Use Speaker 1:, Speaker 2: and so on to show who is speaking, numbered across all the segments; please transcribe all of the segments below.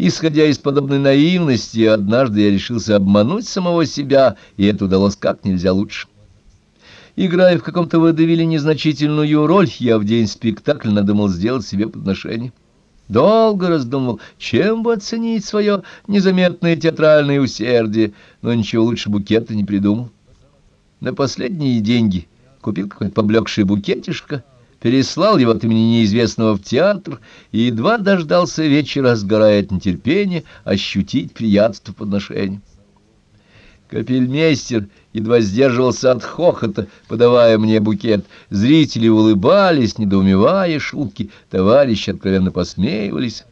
Speaker 1: Исходя из подобной наивности, однажды я решился обмануть самого себя, и это удалось как нельзя лучше. Играя в каком-то водевиле незначительную роль, я в день спектакля надумал сделать себе подношение. Долго раздумывал, чем бы оценить свое незаметное театральное усердие, но ничего лучше букета не придумал. На последние деньги купил какой-то поблекший букетишко, переслал его от имени неизвестного в театр и едва дождался вечера, сгорая от нетерпения, ощутить приятство подношения. Капельмейстер едва сдерживался от хохота, подавая мне букет. Зрители улыбались, недоумевая шутки, товарищи откровенно посмеивались.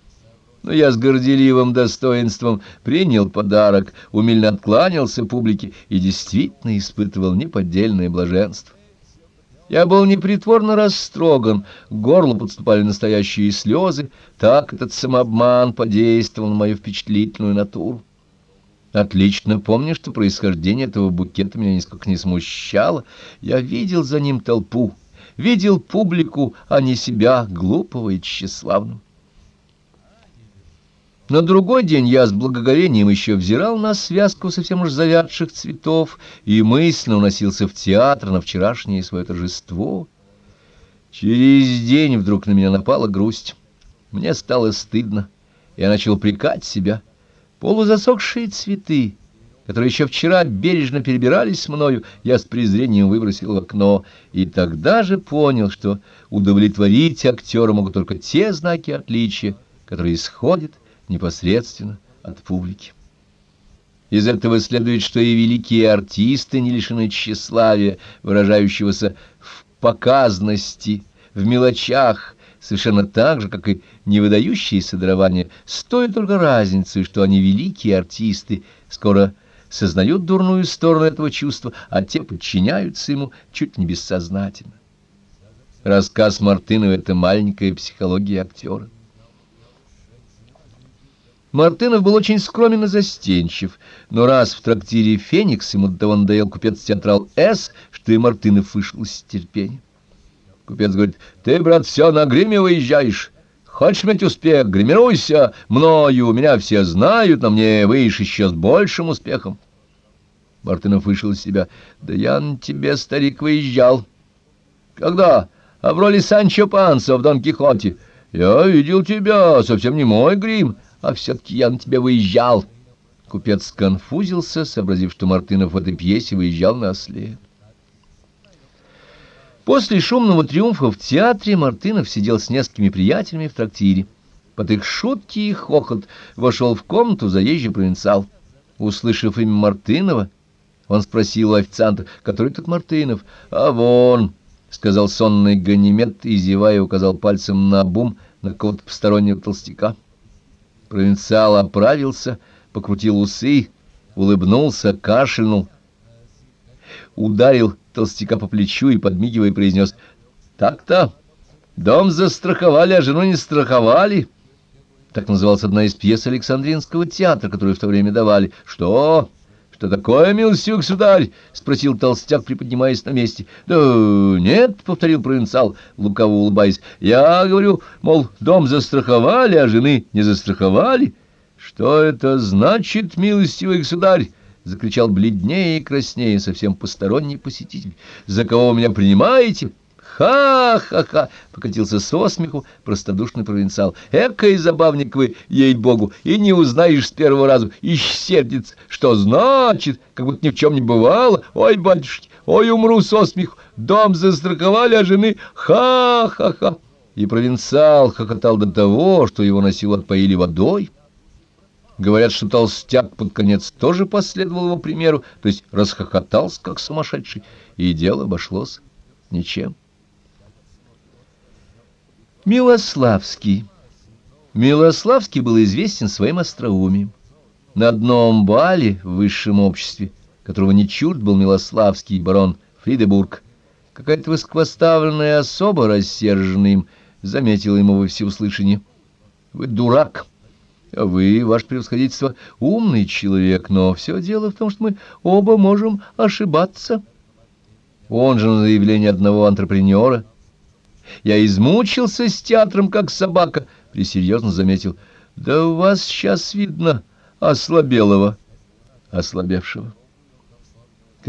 Speaker 1: Но я с горделивым достоинством принял подарок, умильно откланялся публике и действительно испытывал неподдельное блаженство. Я был непритворно растроган, к горлу подступали настоящие слезы, так этот самообман подействовал на мою впечатлительную натуру. Отлично помню, что происхождение этого букета меня нисколько не смущало. Я видел за ним толпу, видел публику, а не себя, глупого и тщеславного. На другой день я с благоговением еще взирал на связку совсем уж завядших цветов и мысленно уносился в театр на вчерашнее свое торжество. Через день вдруг на меня напала грусть. Мне стало стыдно. Я начал прикать себя — Полузасохшие цветы, которые еще вчера бережно перебирались мною, я с презрением выбросил в окно, и тогда же понял, что удовлетворить актера могут только те знаки отличия, которые исходят непосредственно от публики. Из этого следует, что и великие артисты не лишены тщеславия, выражающегося в показности, в мелочах, совершенно так же, как и невыдающиеся дарования, стоит только разницы, что они великие артисты, скоро сознают дурную сторону этого чувства, а те подчиняются ему чуть не бессознательно. Рассказ Мартынова — это маленькая психология актера. Мартынов был очень скромен и застенчив, но раз в трактире «Феникс» ему до того надоел купец-театрал «С», что и Мартынов вышел из терпения. Купец говорит, ты, брат, все на гриме выезжаешь. Хочешь иметь успех, гримируйся мною, меня все знают, но мне выйдешь еще с большим успехом. Мартынов вышел из себя. Да я на тебе, старик, выезжал. Когда? А в роли Санчо Панса в Дон Кихоте. Я видел тебя, совсем не мой грим, а все-таки я на тебя выезжал. Купец сконфузился, сообразив, что Мартынов в этой пьесе выезжал на осле. После шумного триумфа в театре Мартынов сидел с несколькими приятелями в трактире. Под их шутки и хохот вошел в комнату заезжий провинциал. Услышав имя Мартынова, он спросил у официанта, который тут Мартынов. «А вон», — сказал сонный ганимед и, зевая, указал пальцем на бум на какого-то постороннего толстяка. Провинциал оправился, покрутил усы, улыбнулся, кашлянул, ударил толстяка по плечу и, подмигивая, произнес «Так-то, дом застраховали, а жену не страховали». Так называлась одна из пьес Александринского театра, которую в то время давали. «Что? Что такое, милостивый государь?» — спросил толстяк, приподнимаясь на месте. «Да нет», — повторил провинциал, лукаво улыбаясь. «Я говорю, мол, дом застраховали, а жены не застраховали». «Что это значит, милостивый государь?» — закричал бледнее и краснее совсем посторонний посетитель. «За кого вы меня принимаете?» «Ха-ха-ха!» — покатился со смеху простодушный провинциал. «Экой забавник вы, ей-богу, и не узнаешь с первого раза, и сердится. Что значит? Как будто ни в чем не бывало. Ой, батюшки, ой, умру со смеху. Дом застраховали, а жены ха-ха-ха!» И провинциал хохотал до того, что его на силу отпоили водой. Говорят, что толстяк под конец тоже последовал его примеру, то есть расхохотался, как сумасшедший, и дело обошлось ничем. Милославский. Милославский был известен своим остроумием. На одном бале в высшем обществе, которого не чурт был Милославский барон Фридебург, какая-то высокоставленная особа, рассерженная им, заметила ему во всеуслышание. «Вы дурак!» А вы, ваше превосходительство, умный человек, но все дело в том, что мы оба можем ошибаться. Он же на заявление одного антрепренера. Я измучился с театром, как собака, — присерьезно заметил. — Да у вас сейчас видно ослабелого, ослабевшего.